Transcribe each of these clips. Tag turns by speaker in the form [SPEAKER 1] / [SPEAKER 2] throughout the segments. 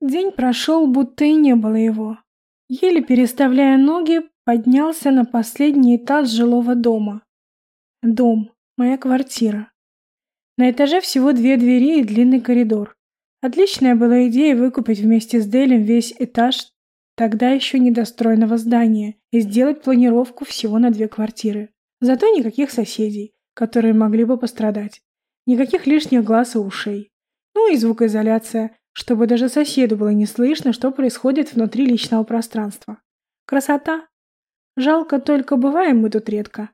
[SPEAKER 1] День прошел, будто и не было его. Еле переставляя ноги, поднялся на последний этаж жилого дома. Дом. Моя квартира. На этаже всего две двери и длинный коридор. Отличная была идея выкупить вместе с Делем весь этаж тогда еще недостроенного здания и сделать планировку всего на две квартиры. Зато никаких соседей, которые могли бы пострадать. Никаких лишних глаз и ушей. Ну и звукоизоляция, чтобы даже соседу было не слышно, что происходит внутри личного пространства. Красота. Жалко только, бываем мы тут редко.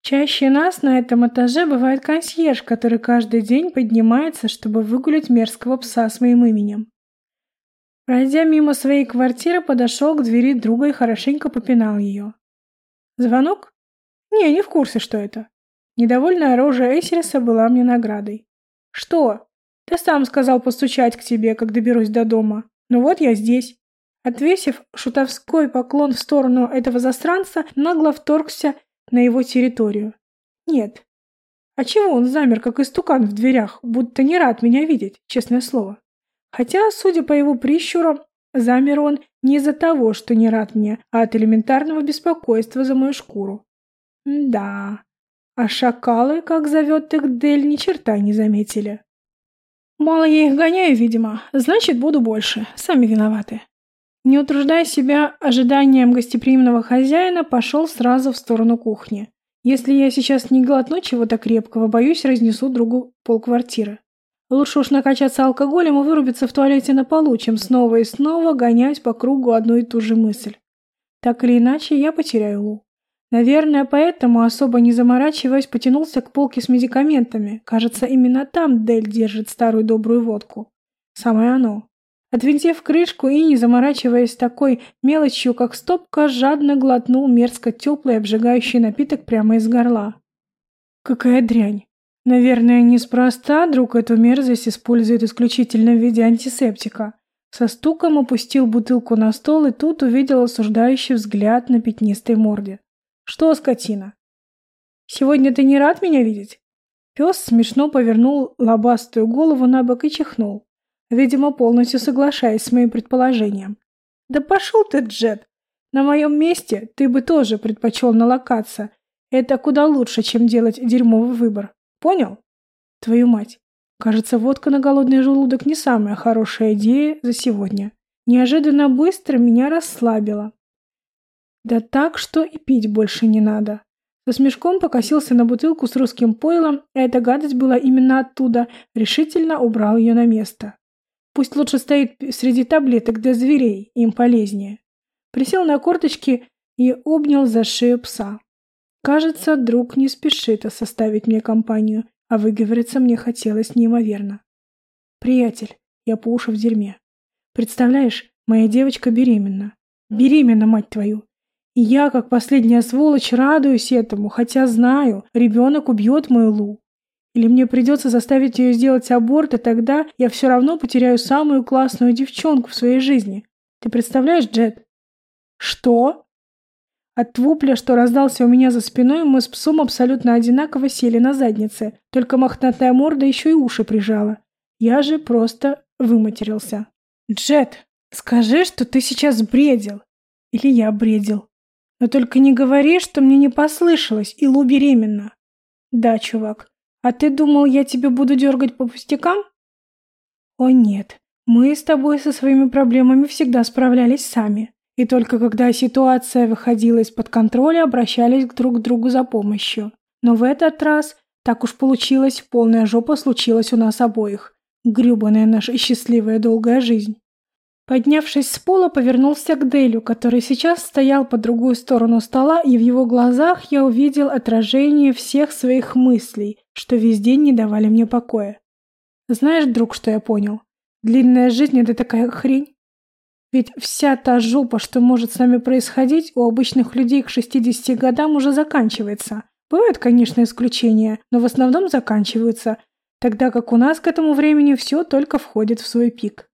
[SPEAKER 1] Чаще нас на этом этаже бывает консьерж, который каждый день поднимается, чтобы выгулять мерзкого пса с моим именем. Пройдя мимо своей квартиры, подошел к двери друга и хорошенько попинал ее. Звонок? Не, не в курсе, что это. Недовольная рожа Эсериса была мне наградой. Что? Ты сам сказал постучать к тебе, как доберусь до дома. Ну вот я здесь. Отвесив шутовской поклон в сторону этого застранца, нагло вторгся на его территорию. Нет. А чего он замер, как истукан в дверях, будто не рад меня видеть, честное слово? Хотя, судя по его прищурам, замер он не из-за того, что не рад мне, а от элементарного беспокойства за мою шкуру. да. А шакалы, как зовет их Дель, ни черта не заметили. Мало я их гоняю, видимо, значит, буду больше. Сами виноваты. Не утруждая себя ожиданием гостеприимного хозяина, пошел сразу в сторону кухни. Если я сейчас не глотну чего-то крепкого, боюсь, разнесу другу полквартиры. Лучше уж накачаться алкоголем и вырубиться в туалете на полу, чем снова и снова гонять по кругу одну и ту же мысль. Так или иначе, я потеряю Лу. Наверное, поэтому, особо не заморачиваясь, потянулся к полке с медикаментами. Кажется, именно там Дель держит старую добрую водку. Самое оно. Отвинтив крышку и, не заморачиваясь такой мелочью, как стопка, жадно глотнул мерзко теплый обжигающий напиток прямо из горла. Какая дрянь. Наверное, неспроста друг эту мерзость использует исключительно в виде антисептика. Со стуком опустил бутылку на стол и тут увидел осуждающий взгляд на пятнистой морде. «Что, скотина? Сегодня ты не рад меня видеть?» Пес смешно повернул лобастую голову на бок и чихнул, видимо, полностью соглашаясь с моим предположением. «Да пошел ты, Джет! На моем месте ты бы тоже предпочел налокаться. Это куда лучше, чем делать дерьмовый выбор. Понял? Твою мать. Кажется, водка на голодный желудок не самая хорошая идея за сегодня. Неожиданно быстро меня расслабило. Да так, что и пить больше не надо. Со смешком покосился на бутылку с русским пойлом, а эта гадость была именно оттуда, решительно убрал ее на место. Пусть лучше стоит среди таблеток для зверей, им полезнее. Присел на корточки и обнял за шею пса. Кажется, друг не спешит составить мне компанию, а выговориться мне хотелось неимоверно. Приятель, я по уши в дерьме. Представляешь, моя девочка беременна. Беременна, мать твою. И я, как последняя сволочь, радуюсь этому, хотя знаю, ребенок убьет мою Лу. Или мне придется заставить ее сделать аборт, и тогда я все равно потеряю самую классную девчонку в своей жизни. Ты представляешь, Джет? Что? От вупля, что раздался у меня за спиной, мы с псом абсолютно одинаково сели на заднице, только мохнатая морда еще и уши прижала. Я же просто выматерился. «Джет, скажи, что ты сейчас бредил. Или я бредил. Но только не говори, что мне не послышалось, и Лу беременна». «Да, чувак. А ты думал, я тебе буду дергать по пустякам?» «О нет, мы с тобой со своими проблемами всегда справлялись сами. И только когда ситуация выходила из-под контроля, обращались друг к другу за помощью. Но в этот раз, так уж получилось, полная жопа случилась у нас обоих. Грёбаная наша счастливая долгая жизнь. Поднявшись с пола, повернулся к Делю, который сейчас стоял по другую сторону стола, и в его глазах я увидел отражение всех своих мыслей, что весь день не давали мне покоя. Знаешь, друг, что я понял? Длинная жизнь — это такая хрень. Ведь вся та жопа, что может с нами происходить, у обычных людей к 60 годам уже заканчивается. Бывают, конечно, исключения, но в основном заканчиваются, тогда как у нас к этому времени все только входит в свой пик.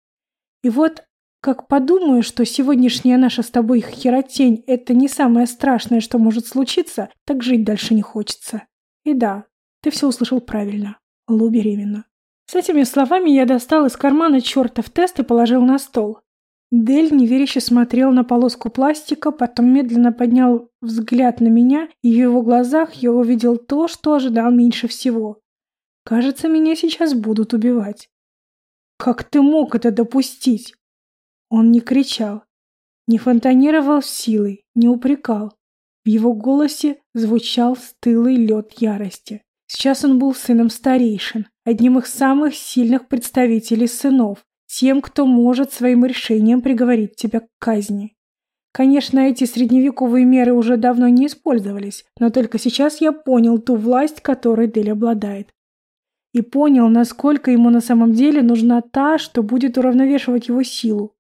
[SPEAKER 1] И вот, как подумаю, что сегодняшняя наша с тобой херотень – это не самое страшное, что может случиться, так жить дальше не хочется. И да, ты все услышал правильно. Лу беременна. С этими словами я достал из кармана чертов тест и положил на стол. Дель неверяще смотрел на полоску пластика, потом медленно поднял взгляд на меня, и в его глазах я увидел то, что ожидал меньше всего. Кажется, меня сейчас будут убивать. Как ты мог это допустить? Он не кричал, не фонтанировал силой, не упрекал. В его голосе звучал стылый лед ярости. Сейчас он был сыном старейшин, одним из самых сильных представителей сынов, тем, кто может своим решением приговорить тебя к казни. Конечно, эти средневековые меры уже давно не использовались, но только сейчас я понял ту власть, которой Дель обладает. И понял, насколько ему на самом деле нужна та, что будет уравновешивать его силу.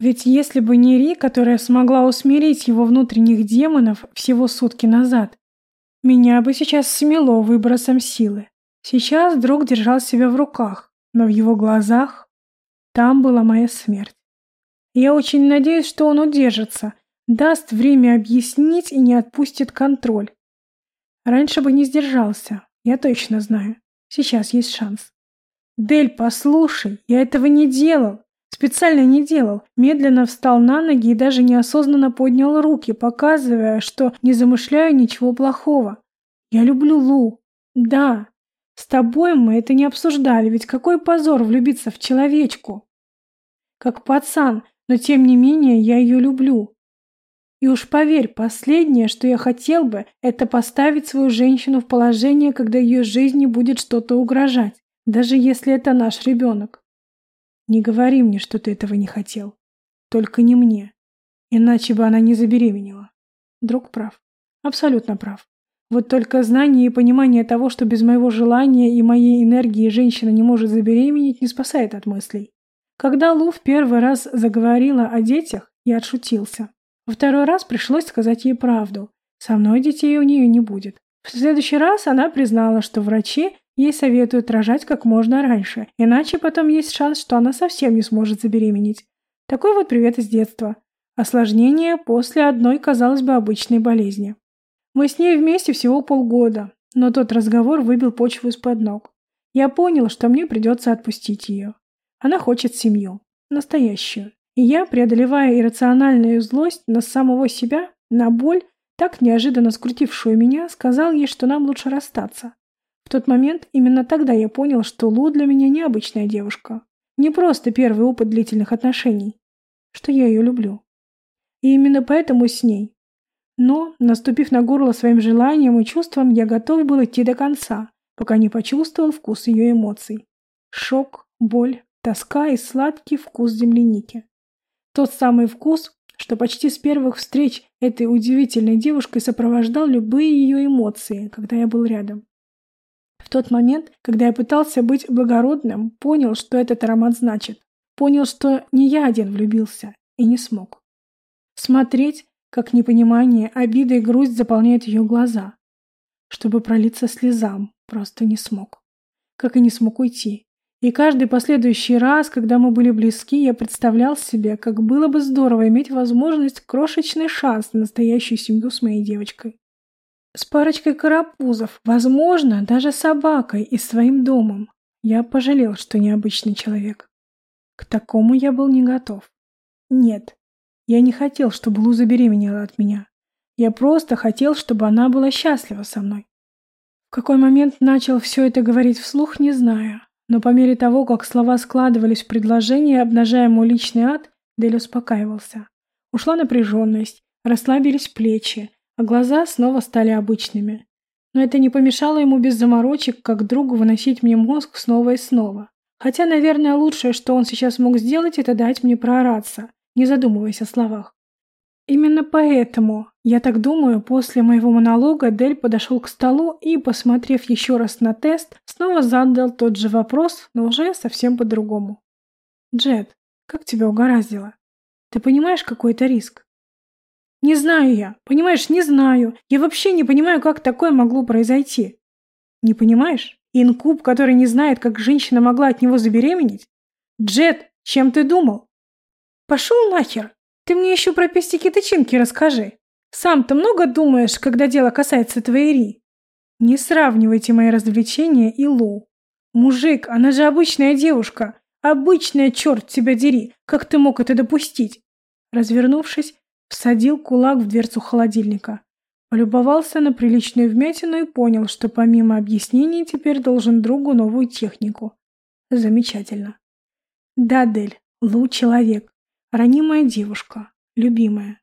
[SPEAKER 1] Ведь если бы не Ри, которая смогла усмирить его внутренних демонов всего сутки назад, меня бы сейчас смело выбросом силы. Сейчас друг держал себя в руках, но в его глазах там была моя смерть. Я очень надеюсь, что он удержится, даст время объяснить и не отпустит контроль. Раньше бы не сдержался, я точно знаю. Сейчас есть шанс. Дель, послушай, я этого не делал. Специально не делал. Медленно встал на ноги и даже неосознанно поднял руки, показывая, что не замышляю ничего плохого. Я люблю Лу. Да. С тобой мы это не обсуждали, ведь какой позор влюбиться в человечку как пацан, но тем не менее я ее люблю. И уж поверь, последнее, что я хотел бы, это поставить свою женщину в положение, когда ее жизни будет что-то угрожать, даже если это наш ребенок. Не говори мне, что ты этого не хотел. Только не мне. Иначе бы она не забеременела. Друг прав. Абсолютно прав. Вот только знание и понимание того, что без моего желания и моей энергии женщина не может забеременеть, не спасает от мыслей. Когда Лу в первый раз заговорила о детях, я отшутился. Во второй раз пришлось сказать ей правду. Со мной детей у нее не будет. В следующий раз она признала, что врачи ей советуют рожать как можно раньше, иначе потом есть шанс, что она совсем не сможет забеременеть. Такой вот привет из детства. Осложнение после одной, казалось бы, обычной болезни. Мы с ней вместе всего полгода, но тот разговор выбил почву из-под ног. Я понял, что мне придется отпустить ее. Она хочет семью. Настоящую. И я, преодолевая иррациональную злость на самого себя, на боль, так неожиданно скрутившую меня, сказал ей, что нам лучше расстаться. В тот момент именно тогда я понял, что Лу для меня необычная девушка. Не просто первый опыт длительных отношений. Что я ее люблю. И именно поэтому с ней. Но, наступив на горло своим желанием и чувством, я готов был идти до конца, пока не почувствовал вкус ее эмоций. Шок, боль, тоска и сладкий вкус земляники. Тот самый вкус, что почти с первых встреч этой удивительной девушкой сопровождал любые ее эмоции, когда я был рядом. В тот момент, когда я пытался быть благородным, понял, что этот аромат значит. Понял, что не я один влюбился, и не смог. Смотреть, как непонимание, обида и грусть заполняют ее глаза. Чтобы пролиться слезам, просто не смог. Как и не смог уйти, и каждый последующий раз, когда мы были близки, я представлял себе, как было бы здорово иметь возможность, крошечный шанс на настоящую семью с моей девочкой. С парочкой карапузов, возможно, даже собакой и своим домом. Я пожалел, что необычный человек. К такому я был не готов. Нет, я не хотел, чтобы Лу забеременела от меня. Я просто хотел, чтобы она была счастлива со мной. В какой момент начал все это говорить вслух, не знаю. Но по мере того, как слова складывались в предложение, обнажая мой личный ад, Дель успокаивался. Ушла напряженность, расслабились плечи, а глаза снова стали обычными. Но это не помешало ему без заморочек, как другу, выносить мне мозг снова и снова. Хотя, наверное, лучшее, что он сейчас мог сделать, это дать мне проораться, не задумываясь о словах. Именно поэтому, я так думаю, после моего монолога Дель подошел к столу и, посмотрев еще раз на тест, снова задал тот же вопрос, но уже совсем по-другому. «Джет, как тебя угораздило? Ты понимаешь, какой это риск?» «Не знаю я. Понимаешь, не знаю. Я вообще не понимаю, как такое могло произойти». «Не понимаешь? Инкуб, который не знает, как женщина могла от него забеременеть? Джет, чем ты думал?» «Пошел нахер!» Ты мне еще про пестики-тычинки расскажи. Сам-то много думаешь, когда дело касается твоей Ри? Не сравнивайте мои развлечения и Лу. Мужик, она же обычная девушка. Обычная, черт тебя дери. Как ты мог это допустить? Развернувшись, всадил кулак в дверцу холодильника. Полюбовался на приличную вмятину и понял, что помимо объяснений теперь должен другу новую технику. Замечательно. Да, Дель, Лу человек. Ранимая девушка. Любимая.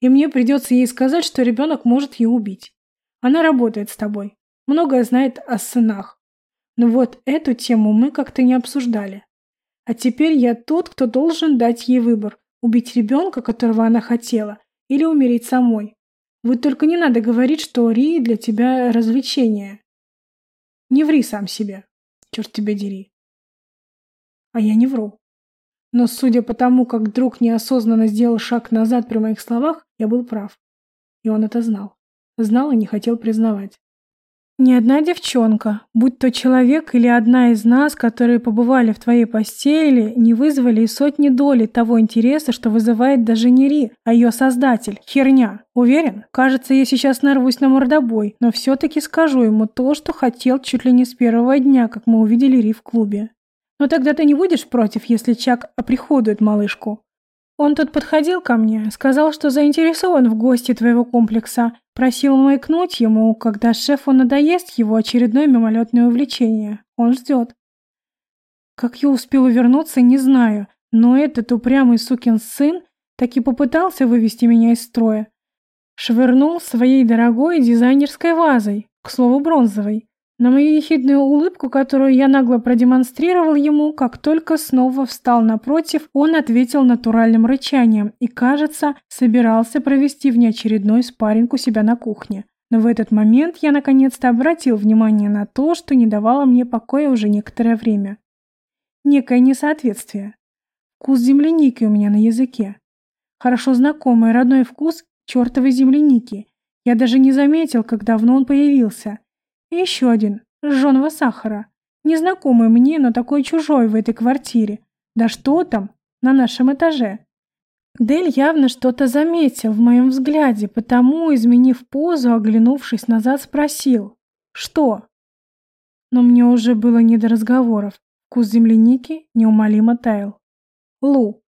[SPEAKER 1] И мне придется ей сказать, что ребенок может ее убить. Она работает с тобой. Многое знает о сынах. Но вот эту тему мы как-то не обсуждали. А теперь я тот, кто должен дать ей выбор. Убить ребенка, которого она хотела, или умереть самой. Вот только не надо говорить, что Ри для тебя развлечение. Не ври сам себе. Черт тебя дери. А я не вру. Но судя по тому, как друг неосознанно сделал шаг назад при моих словах, я был прав. И он это знал. Знал и не хотел признавать. Ни одна девчонка, будь то человек или одна из нас, которые побывали в твоей постели, не вызвали и сотни доли того интереса, что вызывает даже не Ри, а ее создатель. Херня. Уверен? Кажется, я сейчас нарвусь на мордобой, но все-таки скажу ему то, что хотел чуть ли не с первого дня, как мы увидели Ри в клубе. Но тогда ты не будешь против, если Чак оприходует малышку? Он тут подходил ко мне, сказал, что заинтересован в гости твоего комплекса, просил маякнуть ему, когда шефу надоест его очередное мимолетное увлечение. Он ждет. Как я успел увернуться, не знаю, но этот упрямый сукин сын так и попытался вывести меня из строя. Швырнул своей дорогой дизайнерской вазой, к слову бронзовой. На мою ехидную улыбку, которую я нагло продемонстрировал ему, как только снова встал напротив, он ответил натуральным рычанием и, кажется, собирался провести внеочередной спарринг у себя на кухне. Но в этот момент я наконец-то обратил внимание на то, что не давало мне покоя уже некоторое время. Некое несоответствие. Вкус земляники у меня на языке. Хорошо знакомый родной вкус чертовой земляники. Я даже не заметил, как давно он появился – еще один, жженого сахара. Незнакомый мне, но такой чужой в этой квартире. Да что там, на нашем этаже. Дель явно что-то заметил в моем взгляде, потому, изменив позу, оглянувшись назад, спросил «Что?». Но мне уже было не до разговоров. Вкус земляники неумолимо таял. «Лу,